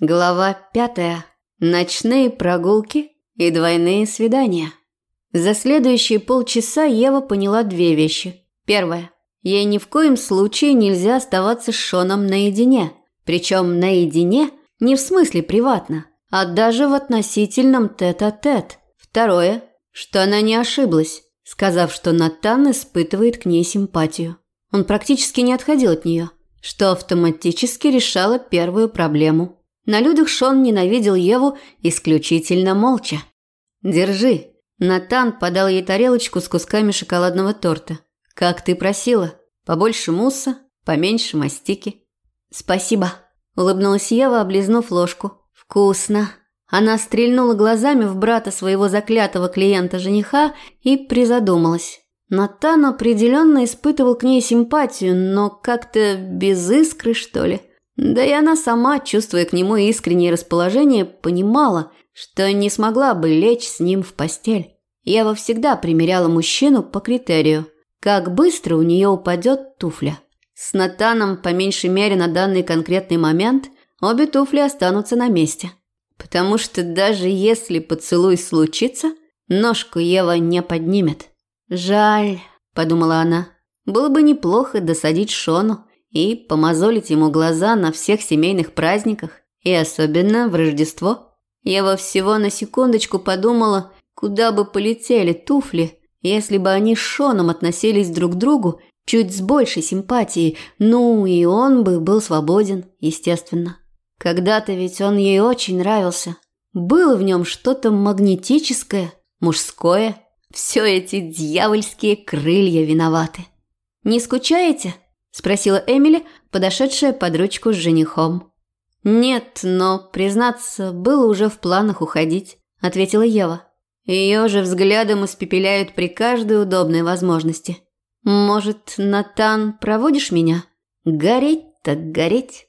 Глава пятая. Ночные прогулки и двойные свидания. За следующие полчаса Ева поняла две вещи. Первое. Ей ни в коем случае нельзя оставаться с Шоном наедине. Причем наедине не в смысле приватно, а даже в относительном тет-а-тет. -тет. Второе. Что она не ошиблась, сказав, что Натан испытывает к ней симпатию. Он практически не отходил от нее, что автоматически решало первую проблему. На людях Шон ненавидел Еву исключительно молча. «Держи». Натан подал ей тарелочку с кусками шоколадного торта. «Как ты просила. Побольше мусса, поменьше мастики». «Спасибо», – улыбнулась Ева, облизнув ложку. «Вкусно». Она стрельнула глазами в брата своего заклятого клиента-жениха и призадумалась. Натан определенно испытывал к ней симпатию, но как-то без искры, что ли. Да и она сама, чувствуя к нему искреннее расположение, понимала, что не смогла бы лечь с ним в постель. Ева всегда примеряла мужчину по критерию, как быстро у нее упадет туфля. С Натаном, по меньшей мере на данный конкретный момент, обе туфли останутся на месте. Потому что даже если поцелуй случится, ножку Ева не поднимет. «Жаль», – подумала она, – «было бы неплохо досадить Шону, и помазолить ему глаза на всех семейных праздниках, и особенно в Рождество. Во всего на секундочку подумала, куда бы полетели туфли, если бы они с Шоном относились друг к другу чуть с большей симпатией, ну и он бы был свободен, естественно. Когда-то ведь он ей очень нравился. Было в нем что-то магнетическое, мужское. Все эти дьявольские крылья виноваты. «Не скучаете?» Спросила Эмили, подошедшая под ручку с женихом. Нет, но, признаться, было уже в планах уходить, ответила Ева. Ее же взглядом испепеляют при каждой удобной возможности. Может, Натан, проводишь меня? Гореть так гореть.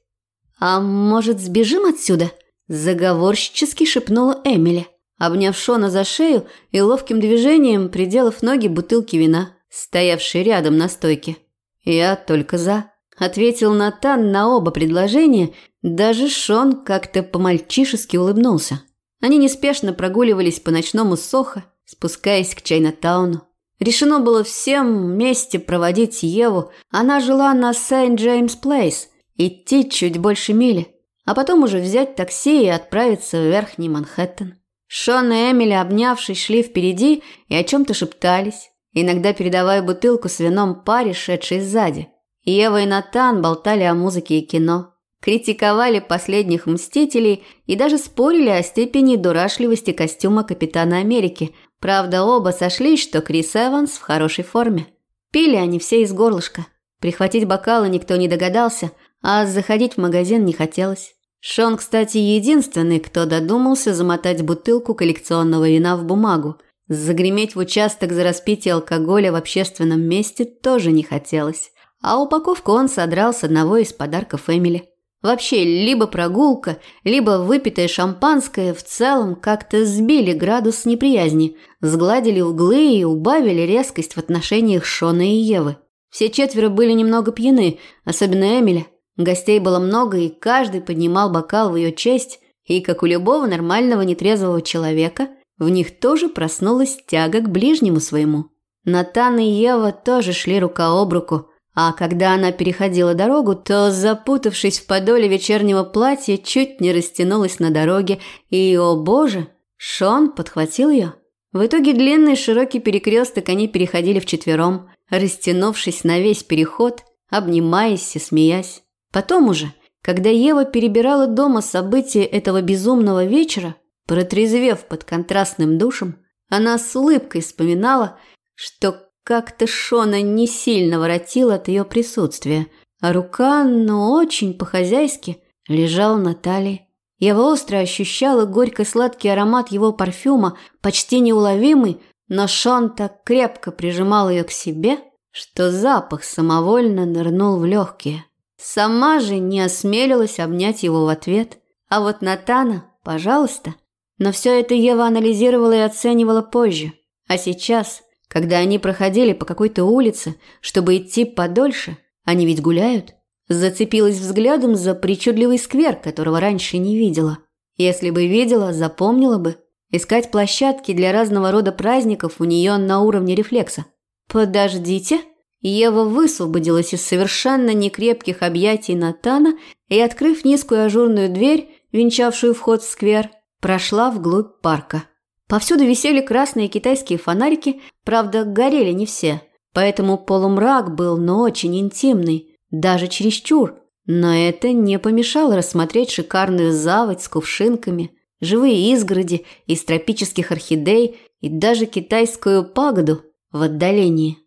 А может, сбежим отсюда? Заговорщически шепнула Эмили, обняв Шона за шею и ловким движением приделав ноги бутылке вина, стоявшей рядом на стойке. «Я только за», – ответил Натан на оба предложения, даже Шон как-то по-мальчишески улыбнулся. Они неспешно прогуливались по ночному Сохо, спускаясь к Чайнатауну. Решено было всем вместе проводить Еву, она жила на Сент-Джеймс-Плейс, идти чуть больше мили, а потом уже взять такси и отправиться в Верхний Манхэттен. Шон и Эмили, обнявшись, шли впереди и о чем-то шептались иногда передавая бутылку с вином паре, шедшей сзади. Ева и Натан болтали о музыке и кино, критиковали последних «Мстителей» и даже спорили о степени дурашливости костюма Капитана Америки. Правда, оба сошлись, что Крис Эванс в хорошей форме. Пили они все из горлышка. Прихватить бокалы никто не догадался, а заходить в магазин не хотелось. Шон, кстати, единственный, кто додумался замотать бутылку коллекционного вина в бумагу – Загреметь в участок за распитие алкоголя в общественном месте тоже не хотелось. А упаковку он содрал с одного из подарков Эмили. Вообще, либо прогулка, либо выпитое шампанское в целом как-то сбили градус неприязни, сгладили углы и убавили резкость в отношениях Шона и Евы. Все четверо были немного пьяны, особенно Эмили. Гостей было много, и каждый поднимал бокал в ее честь, и, как у любого нормального нетрезвого человека, в них тоже проснулась тяга к ближнему своему. Натан и Ева тоже шли рука об руку, а когда она переходила дорогу, то, запутавшись в подоле вечернего платья, чуть не растянулась на дороге, и, о боже, Шон подхватил ее. В итоге длинный широкий перекресток они переходили вчетвером, растянувшись на весь переход, обнимаясь и смеясь. Потом уже, когда Ева перебирала дома события этого безумного вечера, Протрезвев под контрастным душем, она с улыбкой вспоминала, что как-то Шона не сильно воротила от ее присутствия, а рука, но очень по-хозяйски, лежала на талии. Я остро ощущала горько-сладкий аромат его парфюма, почти неуловимый, но Шон так крепко прижимал ее к себе, что запах самовольно нырнул в легкие. Сама же не осмелилась обнять его в ответ, а вот Натана, пожалуйста – но все это Ева анализировала и оценивала позже. А сейчас, когда они проходили по какой-то улице, чтобы идти подольше, они ведь гуляют, Зацепилась взглядом за причудливый сквер, которого раньше не видела. Если бы видела, запомнила бы. Искать площадки для разного рода праздников у нее на уровне рефлекса. «Подождите». Ева высвободилась из совершенно некрепких объятий Натана и, открыв низкую ажурную дверь, венчавшую вход в сквер, прошла вглубь парка. Повсюду висели красные китайские фонарики, правда, горели не все, поэтому полумрак был, но очень интимный, даже чересчур. Но это не помешало рассмотреть шикарную заводь с кувшинками, живые изгороди из тропических орхидей и даже китайскую пагоду в отдалении.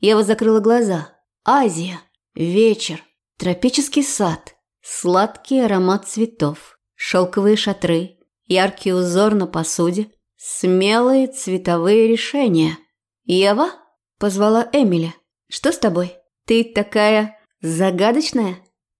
Ева закрыла глаза. Азия. Вечер. Тропический сад. Сладкий аромат цветов. Шелковые шатры. Яркий узор на посуде. Смелые цветовые решения. «Ева?» – позвала Эмили. «Что с тобой? Ты такая загадочная?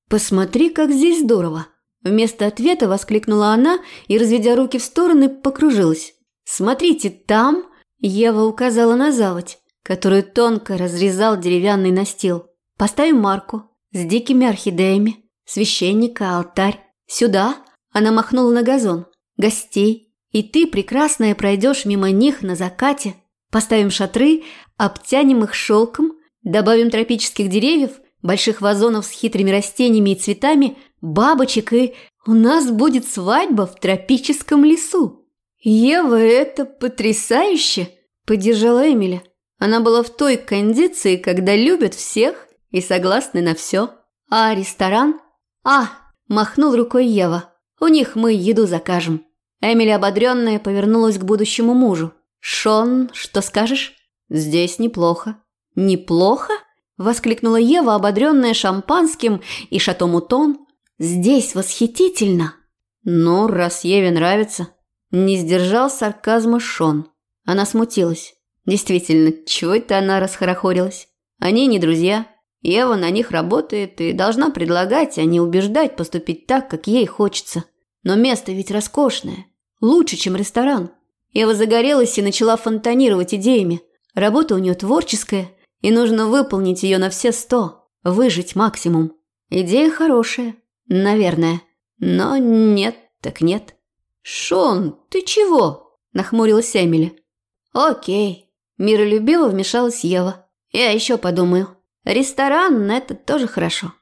Посмотри, как здесь здорово!» Вместо ответа воскликнула она и, разведя руки в стороны, покружилась. «Смотрите, там...» – Ева указала на заводь которую тонко разрезал деревянный настил. Поставим марку с дикими орхидеями, священника, алтарь. Сюда она махнула на газон. Гостей. И ты, прекрасная, пройдешь мимо них на закате. Поставим шатры, обтянем их шелком, добавим тропических деревьев, больших вазонов с хитрыми растениями и цветами, бабочек, и у нас будет свадьба в тропическом лесу. Ева, это потрясающе, поддержала Эмиля. Она была в той кондиции, когда любят всех и согласны на все. А ресторан? А, махнул рукой Ева. У них мы еду закажем. Эмили, ободренная, повернулась к будущему мужу. «Шон, что скажешь?» «Здесь неплохо». «Неплохо?» – воскликнула Ева, ободренная шампанским и шатомутон. «Здесь восхитительно!» «Ну, раз Еве нравится». Не сдержал сарказма Шон. Она смутилась. Действительно, чего это она расхорохорилась? Они не друзья. Ева на них работает и должна предлагать, а не убеждать поступить так, как ей хочется. Но место ведь роскошное. Лучше, чем ресторан. Ева загорелась и начала фонтанировать идеями. Работа у нее творческая, и нужно выполнить ее на все сто. Выжить максимум. Идея хорошая. Наверное. Но нет, так нет. «Шон, ты чего?» – нахмурилась Эмили. «Окей, Миролюбиво вмешалась Ева. «Я еще подумаю. Ресторан – это тоже хорошо».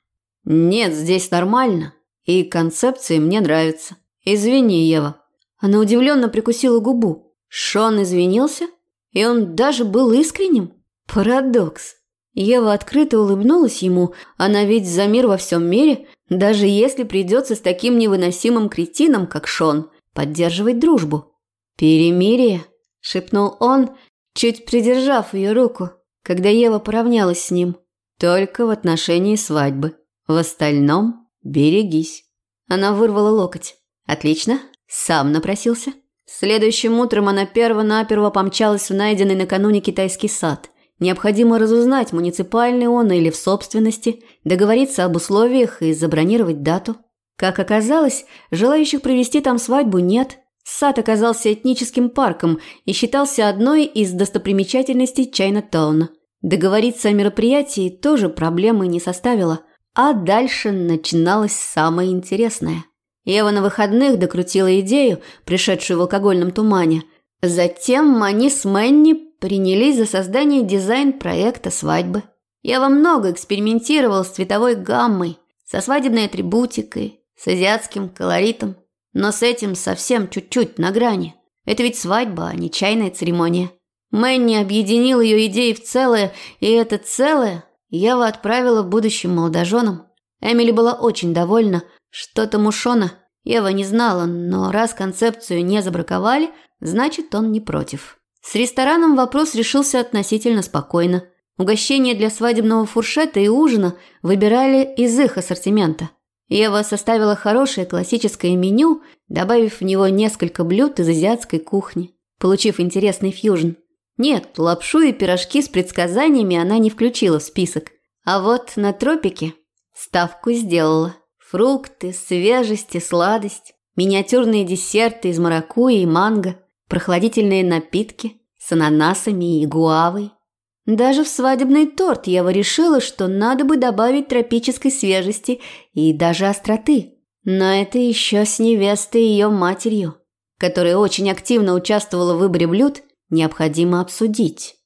«Нет, здесь нормально. И концепции мне нравятся. Извини, Ева». Она удивленно прикусила губу. Шон извинился? И он даже был искренним? Парадокс. Ева открыто улыбнулась ему. Она ведь за мир во всем мире, даже если придется с таким невыносимым кретином, как Шон, поддерживать дружбу. «Перемирие», – шепнул он чуть придержав ее руку, когда Ева поравнялась с ним. Только в отношении свадьбы. В остальном берегись. Она вырвала локоть. Отлично, сам напросился. Следующим утром она перво-наперво помчалась в найденный накануне китайский сад. Необходимо разузнать, муниципальный он или в собственности, договориться об условиях и забронировать дату. Как оказалось, желающих провести там свадьбу нет, Сад оказался этническим парком и считался одной из достопримечательностей Чайна-тауна. Договориться о мероприятии тоже проблемы не составило, а дальше начиналось самое интересное. Ева на выходных докрутила идею, пришедшую в алкогольном тумане. Затем они с Мэнни принялись за создание дизайн-проекта свадьбы. Ева много экспериментировал с цветовой гаммой, со свадебной атрибутикой, с азиатским колоритом. Но с этим совсем чуть-чуть на грани. Это ведь свадьба, а не чайная церемония. Мэнни объединил ее идеи в целое, и это целое Ева отправила будущим молодоженам. Эмили была очень довольна. Что-то Мушона Ева не знала, но раз концепцию не забраковали, значит, он не против. С рестораном вопрос решился относительно спокойно. Угощения для свадебного фуршета и ужина выбирали из их ассортимента – Ева составила хорошее классическое меню, добавив в него несколько блюд из азиатской кухни, получив интересный фьюжн. Нет, лапшу и пирожки с предсказаниями она не включила в список. А вот на тропике ставку сделала. Фрукты, свежесть и сладость, миниатюрные десерты из маракуйи и манго, прохладительные напитки с ананасами и гуавой. Даже в свадебный торт Ева решила, что надо бы добавить тропической свежести и даже остроты. Но это еще с невестой и ее матерью, которая очень активно участвовала в выборе блюд, необходимо обсудить.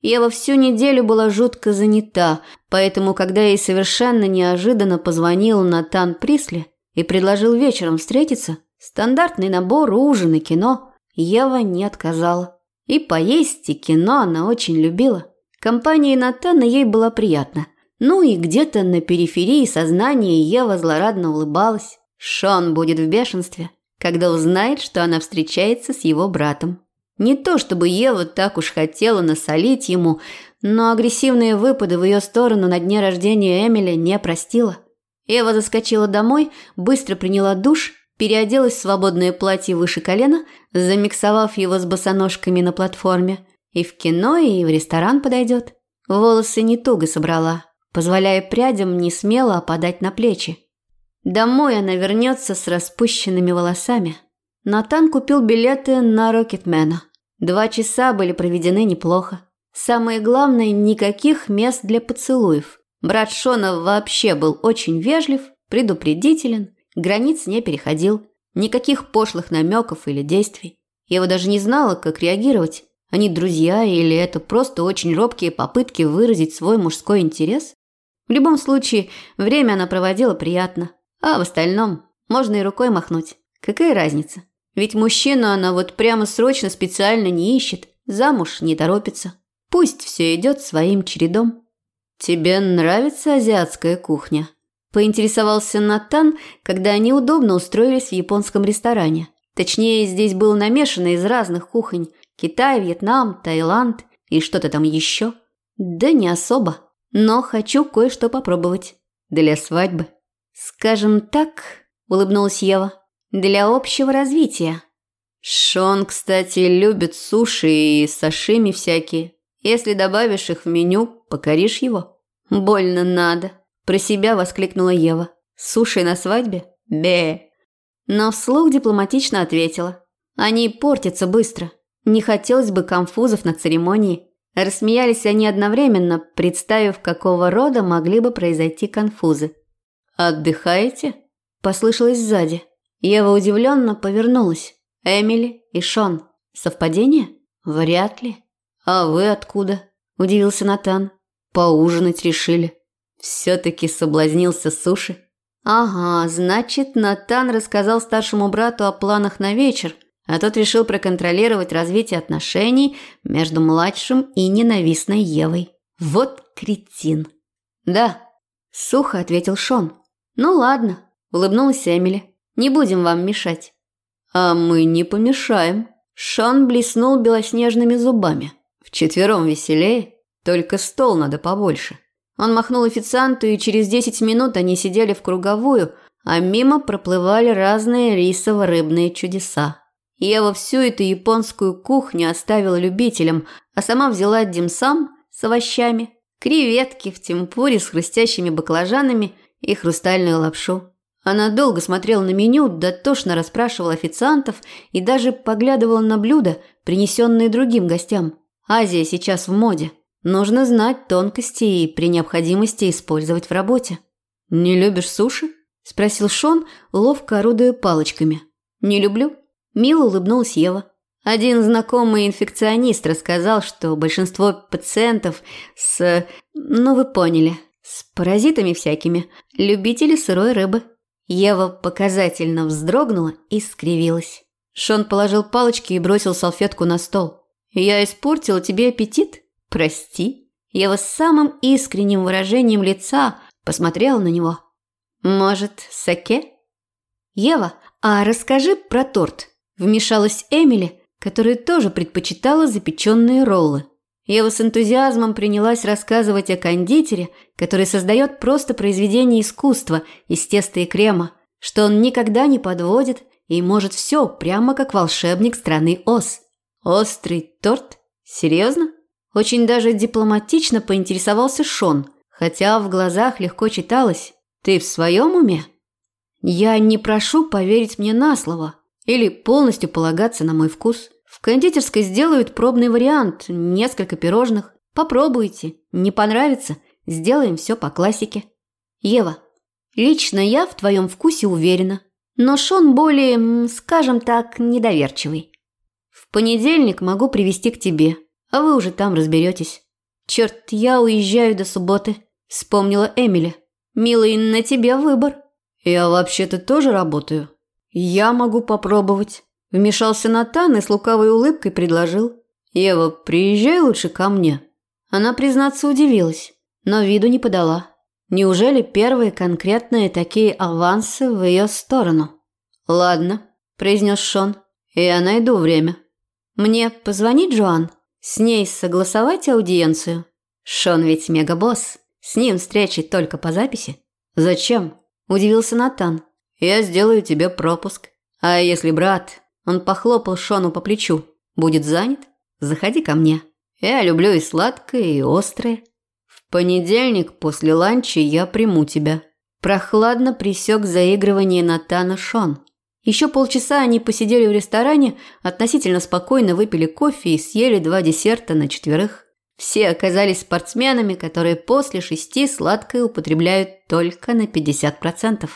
Ева всю неделю была жутко занята, поэтому, когда ей совершенно неожиданно позвонил Натан Присли и предложил вечером встретиться, стандартный набор ужин и кино, Ева не отказала. И поесть, и кино она очень любила. Компания Натана ей была приятна. Ну и где-то на периферии сознания Ева злорадно улыбалась. Шон будет в бешенстве, когда узнает, что она встречается с его братом. Не то чтобы Ева так уж хотела насолить ему, но агрессивные выпады в ее сторону на дне рождения Эмили не простила. Ева заскочила домой, быстро приняла душ, переоделась в свободное платье выше колена, замиксовав его с босоножками на платформе. И в кино, и в ресторан подойдет. Волосы не туго собрала, позволяя прядям не смело опадать на плечи. Домой она вернется с распущенными волосами. Натан купил билеты на Рокетмена. Два часа были проведены неплохо. Самое главное, никаких мест для поцелуев. Брат Шона вообще был очень вежлив, предупредителен, границ не переходил. Никаких пошлых намеков или действий. Я его даже не знала, как реагировать. Они друзья или это просто очень робкие попытки выразить свой мужской интерес? В любом случае, время она проводила приятно. А в остальном можно и рукой махнуть. Какая разница? Ведь мужчину она вот прямо срочно специально не ищет, замуж не торопится. Пусть все идет своим чередом. «Тебе нравится азиатская кухня?» – поинтересовался Натан, когда они удобно устроились в японском ресторане. Точнее, здесь было намешано из разных кухонь – Китай, Вьетнам, Таиланд и что-то там еще. Да не особо, но хочу кое-что попробовать. Для свадьбы. Скажем так, улыбнулась Ева – для общего развития. Шон, кстати, любит суши и сашими всякие. Если добавишь их в меню, покоришь его. Больно надо. Про себя воскликнула Ева. Суши на свадьбе? Бе. Но вслух дипломатично ответила. Они портятся быстро. Не хотелось бы конфузов на церемонии. Рассмеялись они одновременно, представив, какого рода могли бы произойти конфузы. «Отдыхаете?» – послышалось сзади. Ева удивленно повернулась. Эмили и Шон. Совпадение? Вряд ли. А вы откуда? Удивился Натан. Поужинать решили. Все-таки соблазнился суши. Ага, значит, Натан рассказал старшему брату о планах на вечер, а тот решил проконтролировать развитие отношений между младшим и ненавистной Евой. Вот кретин. Да, сухо ответил Шон. Ну ладно, улыбнулась Эмили. Не будем вам мешать». «А мы не помешаем». Шон блеснул белоснежными зубами. «Вчетвером веселее, только стол надо побольше». Он махнул официанту, и через десять минут они сидели в круговую, а мимо проплывали разные рисово-рыбные чудеса. Ева всю эту японскую кухню оставила любителям, а сама взяла димсам с овощами, креветки в темпуре с хрустящими баклажанами и хрустальную лапшу. Она долго смотрела на меню, дотошно расспрашивала официантов и даже поглядывала на блюда, принесенные другим гостям. Азия сейчас в моде. Нужно знать тонкости и при необходимости использовать в работе. «Не любишь суши?» – спросил Шон, ловко орудуя палочками. «Не люблю». Мило улыбнулась Ева. Один знакомый инфекционист рассказал, что большинство пациентов с... ну вы поняли, с паразитами всякими, любители сырой рыбы. Ева показательно вздрогнула и скривилась. Шон положил палочки и бросил салфетку на стол. «Я испортила тебе аппетит? Прости». Ева с самым искренним выражением лица посмотрела на него. «Может, саке?» «Ева, а расскажи про торт», – вмешалась Эмили, которая тоже предпочитала запеченные роллы. Ева с энтузиазмом принялась рассказывать о кондитере, который создает просто произведение искусства из теста и крема, что он никогда не подводит и может все, прямо как волшебник страны Оз. Острый торт? Серьезно? Очень даже дипломатично поинтересовался Шон, хотя в глазах легко читалось «Ты в своем уме?» «Я не прошу поверить мне на слово или полностью полагаться на мой вкус. Кондитерской сделают пробный вариант, несколько пирожных. Попробуйте. Не понравится? Сделаем все по классике. Ева, лично я в твоем вкусе уверена. Но Шон более, скажем так, недоверчивый. В понедельник могу привести к тебе, а вы уже там разберетесь. Черт, я уезжаю до субботы, вспомнила Эмили. Милый, на тебе выбор. Я вообще-то тоже работаю. Я могу попробовать. Вмешался Натан и с лукавой улыбкой предложил. Ева, приезжай лучше ко мне. Она, признаться, удивилась, но виду не подала. Неужели первые конкретные такие авансы в ее сторону? «Ладно», – произнес Шон, – «я найду время». «Мне позвонить Джоан? С ней согласовать аудиенцию?» «Шон ведь мегабосс, с ним встречи только по записи». «Зачем?» – удивился Натан. «Я сделаю тебе пропуск. А если брат...» Он похлопал Шону по плечу. «Будет занят? Заходи ко мне. Я люблю и сладкое, и острое. В понедельник после ланча я приму тебя». Прохладно присек заигрывание Натана Шон. Еще полчаса они посидели в ресторане, относительно спокойно выпили кофе и съели два десерта на четверых. Все оказались спортсменами, которые после шести сладкое употребляют только на 50%.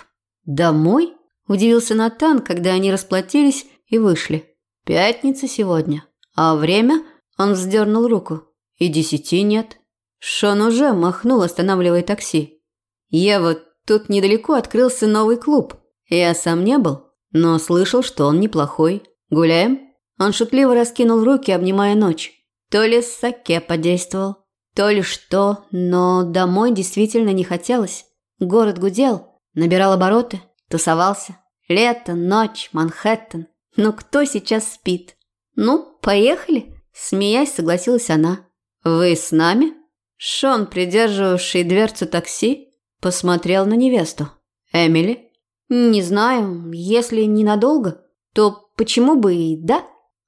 «Домой?» – удивился Натан, когда они расплатились и вышли. «Пятница сегодня. А время?» – он вздернул руку. «И десяти нет». Шон уже махнул, останавливая такси. «Ева, тут недалеко открылся новый клуб. Я сам не был, но слышал, что он неплохой. Гуляем?» Он шутливо раскинул руки, обнимая ночь. То ли саке подействовал, то ли что, но домой действительно не хотелось. Город гудел, набирал обороты, тусовался. Лето, ночь, Манхэттен. Ну кто сейчас спит? Ну, поехали, смеясь, согласилась она. Вы с нами? Шон, придерживавший дверцу такси, посмотрел на невесту. Эмили? «Не знаю, если ненадолго, то почему бы и да?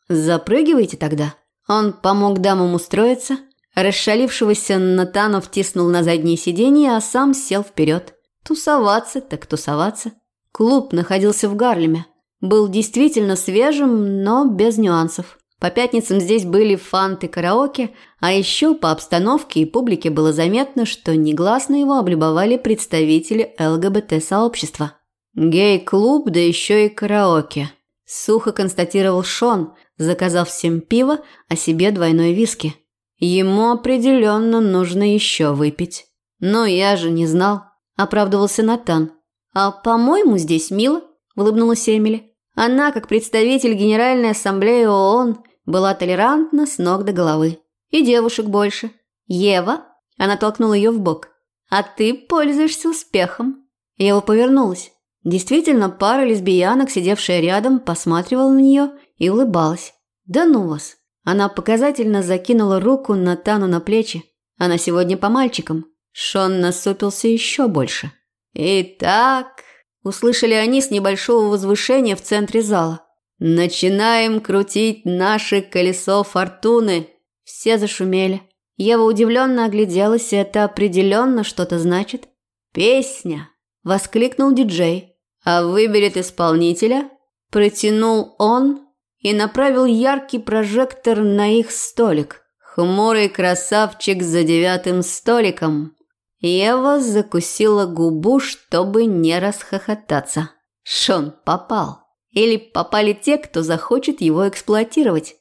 Запрыгивайте тогда». Он помог дамам устроиться, расшалившегося Натана втиснул на заднее сиденье, а сам сел вперед. Тусоваться так тусоваться. Клуб находился в Гарлеме. Был действительно свежим, но без нюансов. По пятницам здесь были фанты караоке, а еще по обстановке и публике было заметно, что негласно его облюбовали представители ЛГБТ-сообщества. Гей-клуб, да еще и караоке. Сухо констатировал Шон, заказав всем пиво, а себе двойной виски. Ему определенно нужно еще выпить. Но я же не знал, оправдывался Натан. А по-моему, здесь мило, улыбнулась Эмили. Она, как представитель Генеральной Ассамблеи ООН, была толерантна с ног до головы. И девушек больше. Ева, она толкнула ее в бок. А ты пользуешься успехом. Ева повернулась. Действительно, пара лесбиянок, сидевшая рядом, посматривала на нее и улыбалась. «Да ну вас!» Она показательно закинула руку Натану на плечи. Она сегодня по мальчикам. Шон насупился еще больше. «Итак...» – услышали они с небольшого возвышения в центре зала. «Начинаем крутить наше колесо фортуны!» Все зашумели. Ева удивленно огляделась, и это определенно что-то значит. «Песня!» – воскликнул диджей а выберет исполнителя, протянул он и направил яркий прожектор на их столик. Хмурый красавчик за девятым столиком. Ева закусила губу, чтобы не расхохотаться. Шон попал. Или попали те, кто захочет его эксплуатировать.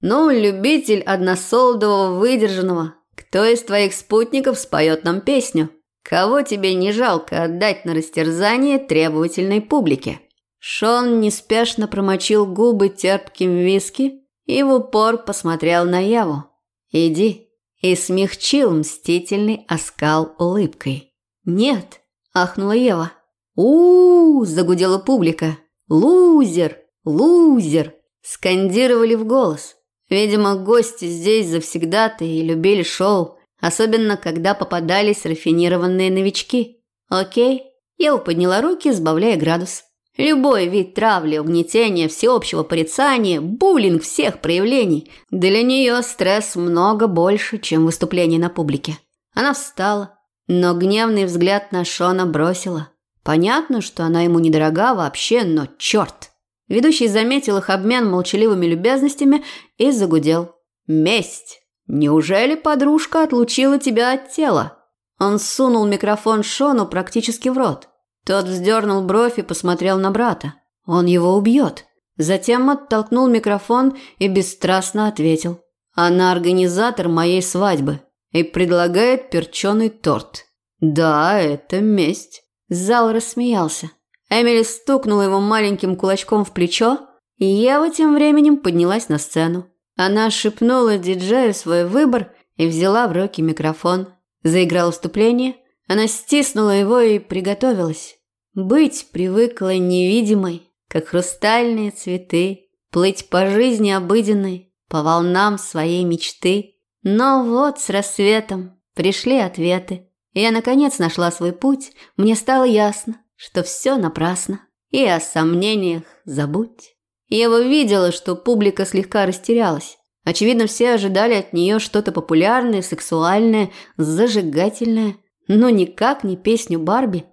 Ну, любитель односолдового выдержанного. Кто из твоих спутников споет нам песню? Кого тебе не жалко отдать на растерзание требовательной публике? Шон неспешно промочил губы терпким виски и в упор посмотрел на Яву. «Иди», и смягчил мстительный оскал улыбкой. «Нет», – ахнула Ева. у, -у, -у загудела публика. «Лузер! Лузер!» – скандировали в голос. Видимо, гости здесь завсегдаты и любили шоу, особенно когда попадались рафинированные новички. Окей, Ева подняла руки, сбавляя градус. Любой вид травли, угнетения, всеобщего порицания, буллинг всех проявлений. Для нее стресс много больше, чем выступление на публике. Она встала, но гневный взгляд на Шона бросила. Понятно, что она ему недорога вообще, но черт. Ведущий заметил их обмен молчаливыми любезностями и загудел. «Месть! Неужели подружка отлучила тебя от тела?» Он сунул микрофон Шону практически в рот. Тот вздернул бровь и посмотрел на брата. Он его убьет. Затем оттолкнул микрофон и бесстрастно ответил. Она организатор моей свадьбы и предлагает перченый торт. Да, это месть. Зал рассмеялся. Эмили стукнула его маленьким кулачком в плечо, и Ева тем временем поднялась на сцену. Она шепнула диджею свой выбор и взяла в руки микрофон. Заиграло вступление, она стиснула его и приготовилась. Быть привыкла невидимой, как хрустальные цветы, плыть по жизни обыденной, по волнам своей мечты. Но вот с рассветом пришли ответы. Я, наконец, нашла свой путь. Мне стало ясно, что все напрасно. И о сомнениях забудь. Ева видела, что публика слегка растерялась. Очевидно, все ожидали от нее что-то популярное, сексуальное, зажигательное, но никак не песню Барби.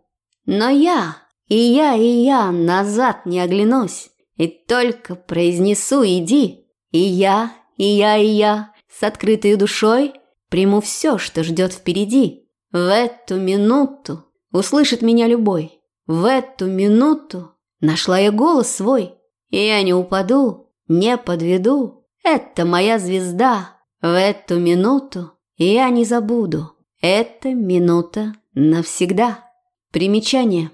Но я, и я, и я назад не оглянусь, и только произнесу «иди». И я, и я, и я с открытой душой приму все, что ждет впереди. В эту минуту услышит меня любой. В эту минуту нашла я голос свой. И я не упаду, не подведу. Это моя звезда. В эту минуту я не забуду. Эта минута навсегда. Примечание.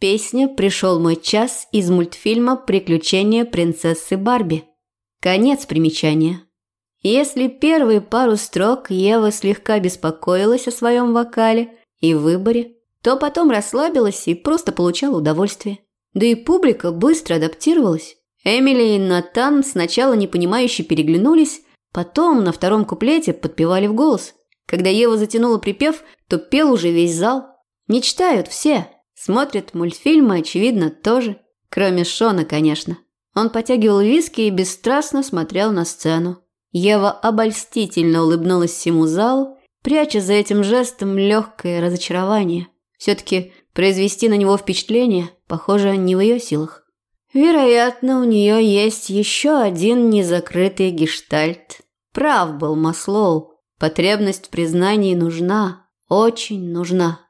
Песня «Пришел мой час» из мультфильма «Приключения принцессы Барби». Конец примечания. Если первые пару строк Ева слегка беспокоилась о своем вокале и выборе, то потом расслабилась и просто получала удовольствие. Да и публика быстро адаптировалась. Эмили и Натан сначала непонимающе переглянулись, потом на втором куплете подпевали в голос. Когда Ева затянула припев, то пел уже весь зал. Мечтают все, смотрят мультфильмы, очевидно, тоже. Кроме Шона, конечно. Он потягивал виски и бесстрастно смотрел на сцену. Ева обольстительно улыбнулась всему залу, пряча за этим жестом легкое разочарование. Все-таки произвести на него впечатление, похоже, не в ее силах. Вероятно, у нее есть еще один незакрытый гештальт. Прав был Маслоу. Потребность в признании нужна, очень нужна.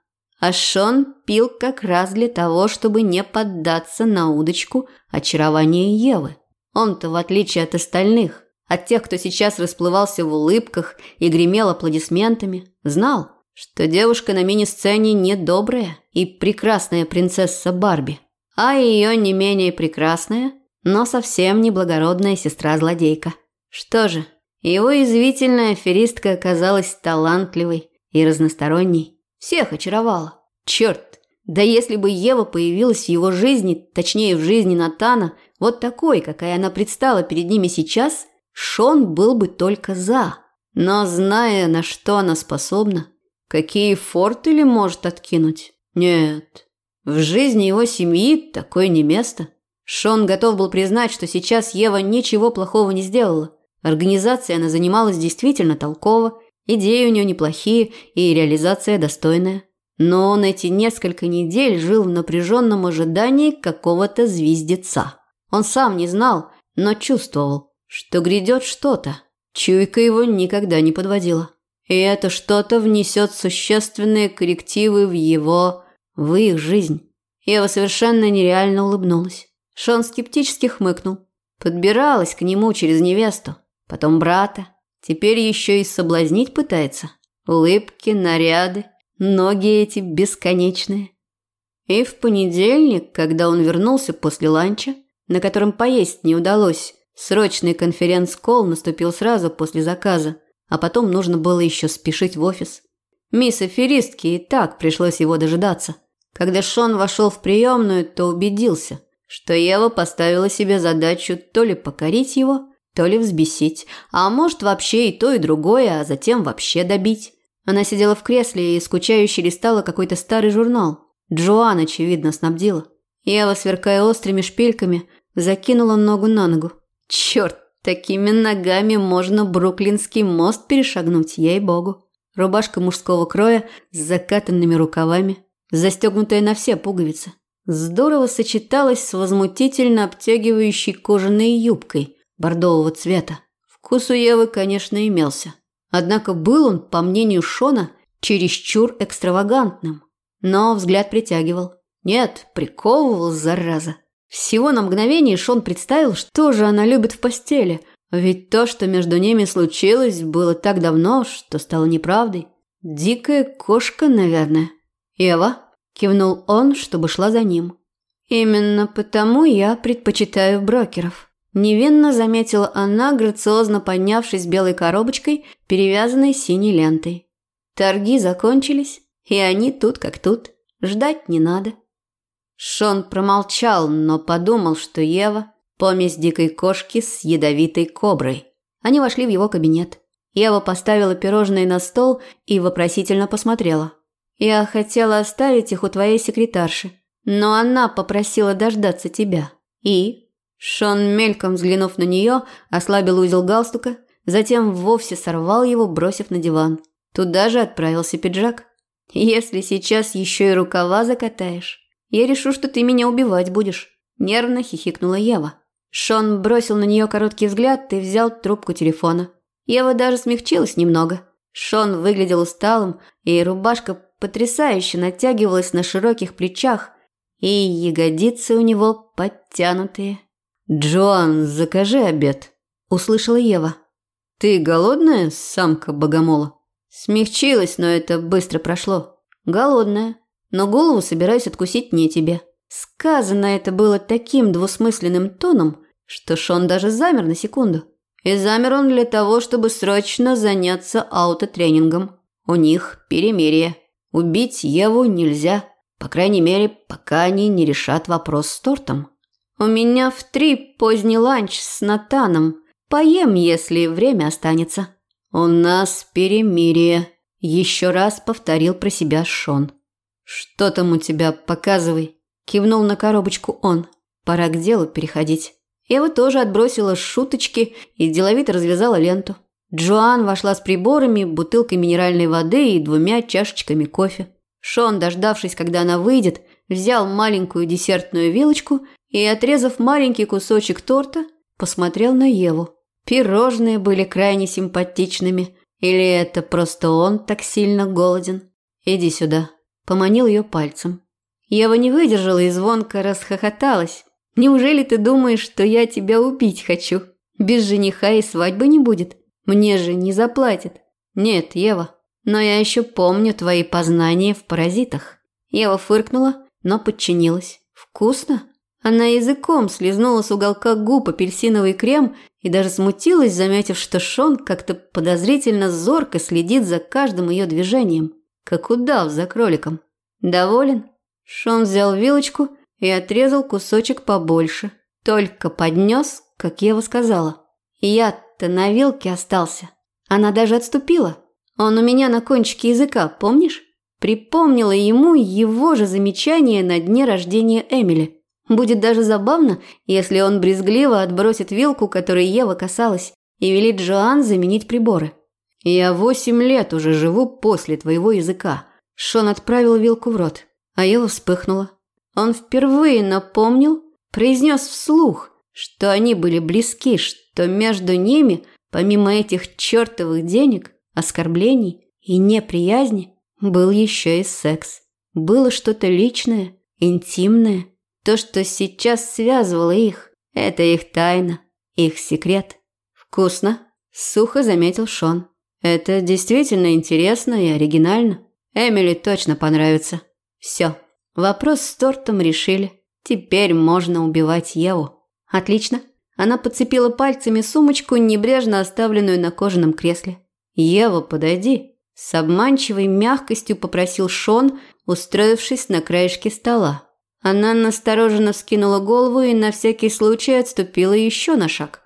А Шон пил как раз для того, чтобы не поддаться на удочку очарования Евы. Он-то, в отличие от остальных, от тех, кто сейчас расплывался в улыбках и гремел аплодисментами, знал, что девушка на мини-сцене не добрая и прекрасная принцесса Барби, а ее не менее прекрасная, но совсем не благородная сестра-злодейка. Что же, его извительная аферистка оказалась талантливой и разносторонней. Всех очаровала. Черт, да если бы Ева появилась в его жизни, точнее в жизни Натана, вот такой, какая она предстала перед ними сейчас, Шон был бы только за. Но зная, на что она способна, какие форты ли может откинуть, нет. В жизни его семьи такое не место. Шон готов был признать, что сейчас Ева ничего плохого не сделала. Организацией она занималась действительно толково, Идеи у нее неплохие и реализация достойная. Но он эти несколько недель жил в напряженном ожидании какого-то звездеца. Он сам не знал, но чувствовал, что грядет что-то. Чуйка его никогда не подводила. И это что-то внесет существенные коррективы в его, в их жизнь. Ева совершенно нереально улыбнулась. Шон скептически хмыкнул. Подбиралась к нему через невесту, потом брата, Теперь еще и соблазнить пытается. Улыбки, наряды, ноги эти бесконечные. И в понедельник, когда он вернулся после ланча, на котором поесть не удалось, срочный конференц-колл наступил сразу после заказа, а потом нужно было еще спешить в офис. Мисс Аферистки и так пришлось его дожидаться. Когда Шон вошел в приемную, то убедился, что Ева поставила себе задачу то ли покорить его, то ли взбесить, а может вообще и то, и другое, а затем вообще добить. Она сидела в кресле и скучающе листала какой-то старый журнал. Джоан, очевидно, снабдила. Ева, сверкая острыми шпильками, закинула ногу на ногу. Черт, такими ногами можно Бруклинский мост перешагнуть, ей-богу. Рубашка мужского кроя с закатанными рукавами, застегнутая на все пуговицы. Здорово сочеталась с возмутительно обтягивающей кожаной юбкой – бордового цвета. Вкус у Евы, конечно, имелся. Однако был он, по мнению Шона, чересчур экстравагантным. Но взгляд притягивал. Нет, приковывал, зараза. Всего на мгновение Шон представил, что же она любит в постели. Ведь то, что между ними случилось, было так давно, что стало неправдой. Дикая кошка, наверное. «Ева?» – кивнул он, чтобы шла за ним. «Именно потому я предпочитаю брокеров», – невинно заметила она, грациозно поднявшись белой коробочкой, перевязанной синей лентой. Торги закончились, и они тут как тут. Ждать не надо. Шон промолчал, но подумал, что Ева – помесь дикой кошки с ядовитой коброй. Они вошли в его кабинет. Ева поставила пирожные на стол и вопросительно посмотрела. «Я хотела оставить их у твоей секретарши, но она попросила дождаться тебя. И?» Шон, мельком взглянув на нее, ослабил узел галстука, затем вовсе сорвал его, бросив на диван. Туда же отправился пиджак. «Если сейчас еще и рукава закатаешь, я решу, что ты меня убивать будешь», – нервно хихикнула Ева. Шон бросил на нее короткий взгляд и взял трубку телефона. Ева даже смягчилась немного. Шон выглядел усталым, и рубашка потрясающе натягивалась на широких плечах, и ягодицы у него подтянутые. «Джоан, закажи обед», – услышала Ева. «Ты голодная, самка богомола?» Смягчилась, но это быстро прошло. Голодная но голову собираюсь откусить не тебе». Сказано это было таким двусмысленным тоном, что Шон даже замер на секунду. И замер он для того, чтобы срочно заняться аутотренингом. У них перемирие. Убить Еву нельзя. По крайней мере, пока они не решат вопрос с тортом. У меня в три поздний ланч с Натаном. Поем, если время останется. У нас перемирие. Еще раз повторил про себя Шон. «Что там у тебя? Показывай!» Кивнул на коробочку он. «Пора к делу переходить». Ева тоже отбросила шуточки и деловито развязала ленту. Джоан вошла с приборами, бутылкой минеральной воды и двумя чашечками кофе. Шон, дождавшись, когда она выйдет, взял маленькую десертную вилочку и, отрезав маленький кусочек торта, посмотрел на Еву. Пирожные были крайне симпатичными. Или это просто он так сильно голоден? Иди сюда поманил ее пальцем. Ева не выдержала и звонко расхохоталась. «Неужели ты думаешь, что я тебя убить хочу? Без жениха и свадьбы не будет. Мне же не заплатят». «Нет, Ева, но я еще помню твои познания в паразитах». Ева фыркнула, но подчинилась. «Вкусно?» Она языком слезнула с уголка губ апельсиновый крем и даже смутилась, заметив, что Шон как-то подозрительно зорко следит за каждым ее движением как удав за кроликом. Доволен? Шон взял вилочку и отрезал кусочек побольше. Только поднес, как Ева сказала. Я-то на вилке остался. Она даже отступила. Он у меня на кончике языка, помнишь? Припомнила ему его же замечание на дне рождения Эмили. Будет даже забавно, если он брезгливо отбросит вилку, которой Ева касалась, и велит Джоан заменить приборы. «Я восемь лет уже живу после твоего языка». Шон отправил вилку в рот, а Ева вспыхнула. Он впервые напомнил, произнес вслух, что они были близки, что между ними, помимо этих чертовых денег, оскорблений и неприязни, был еще и секс. Было что-то личное, интимное. То, что сейчас связывало их, это их тайна, их секрет. «Вкусно», – сухо заметил Шон. Это действительно интересно и оригинально. Эмили точно понравится. Все. Вопрос с тортом решили. Теперь можно убивать Еву. Отлично. Она подцепила пальцами сумочку, небрежно оставленную на кожаном кресле. «Ева, подойди!» С обманчивой мягкостью попросил Шон, устроившись на краешке стола. Она настороженно вскинула голову и на всякий случай отступила еще на шаг.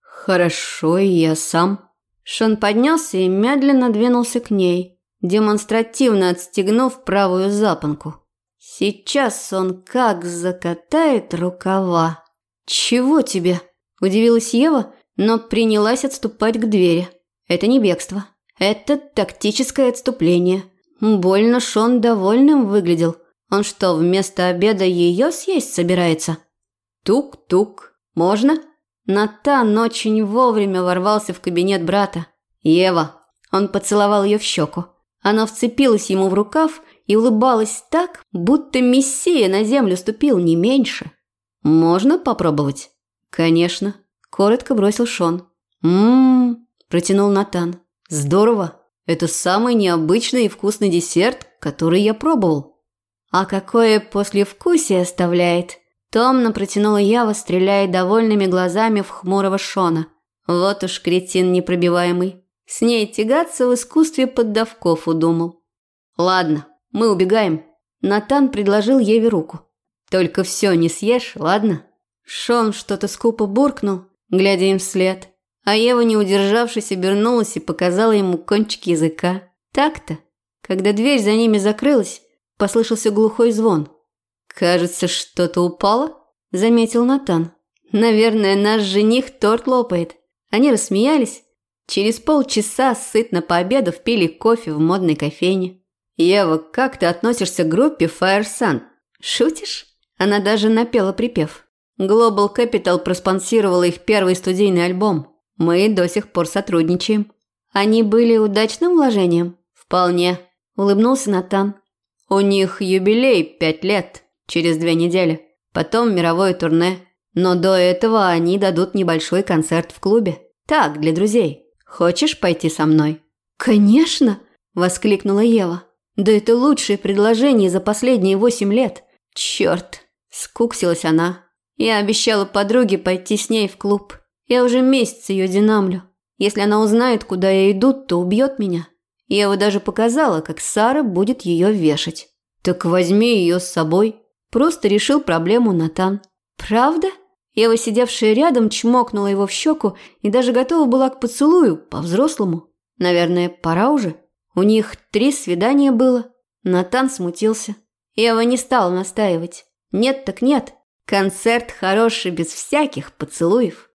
«Хорошо, я сам», Шон поднялся и медленно двинулся к ней, демонстративно отстегнув правую запонку. Сейчас он как закатает рукава. «Чего тебе?» – удивилась Ева, но принялась отступать к двери. «Это не бегство. Это тактическое отступление. Больно Шон довольным выглядел. Он что, вместо обеда ее съесть собирается?» «Тук-тук. Можно?» Натан очень вовремя ворвался в кабинет брата. «Ева!» Он поцеловал ее в щеку. Она вцепилась ему в рукав и улыбалась так, будто Мессия на землю ступил не меньше. «Можно попробовать?» «Конечно», – коротко бросил Шон. «Ммм», – протянул Натан. «Здорово. Это самый необычный и вкусный десерт, который я пробовал». «А какое послевкусие оставляет?» Томно протянула Ява, стреляя довольными глазами в хмурого Шона. Вот уж кретин непробиваемый. С ней тягаться в искусстве поддавков удумал. «Ладно, мы убегаем». Натан предложил Еве руку. «Только все не съешь, ладно?» Шон что-то скупо буркнул, глядя им вслед. А Ева, не удержавшись, обернулась и показала ему кончик языка. Так-то. Когда дверь за ними закрылась, послышался глухой звон. «Кажется, что-то упало», – заметил Натан. «Наверное, наш жених торт лопает». Они рассмеялись. Через полчаса, сытно пообедав, пили кофе в модной кофейне. «Ева, как ты относишься к группе Fire Sun?» «Шутишь?» Она даже напела припев. Global Capital проспонсировала их первый студийный альбом. Мы до сих пор сотрудничаем. Они были удачным вложением? Вполне. Улыбнулся Натан. У них юбилей пять лет через две недели. Потом мировое турне. Но до этого они дадут небольшой концерт в клубе. Так, для друзей. Хочешь пойти со мной? Конечно, воскликнула Ева. Да это лучшее предложение за последние восемь лет. Черт, скуксилась она. Я обещала подруге пойти с ней в клуб. Я уже месяц ее динамлю. Если она узнает, куда я иду, то убьет меня. Ева даже показала, как Сара будет ее вешать. Так возьми ее с собой. Просто решил проблему Натан. Правда? Ева, сидевшая рядом, чмокнула его в щеку и даже готова была к поцелую, по-взрослому. Наверное, пора уже. У них три свидания было. Натан смутился. Ева не стала настаивать. Нет так нет. Концерт хороший без всяких поцелуев.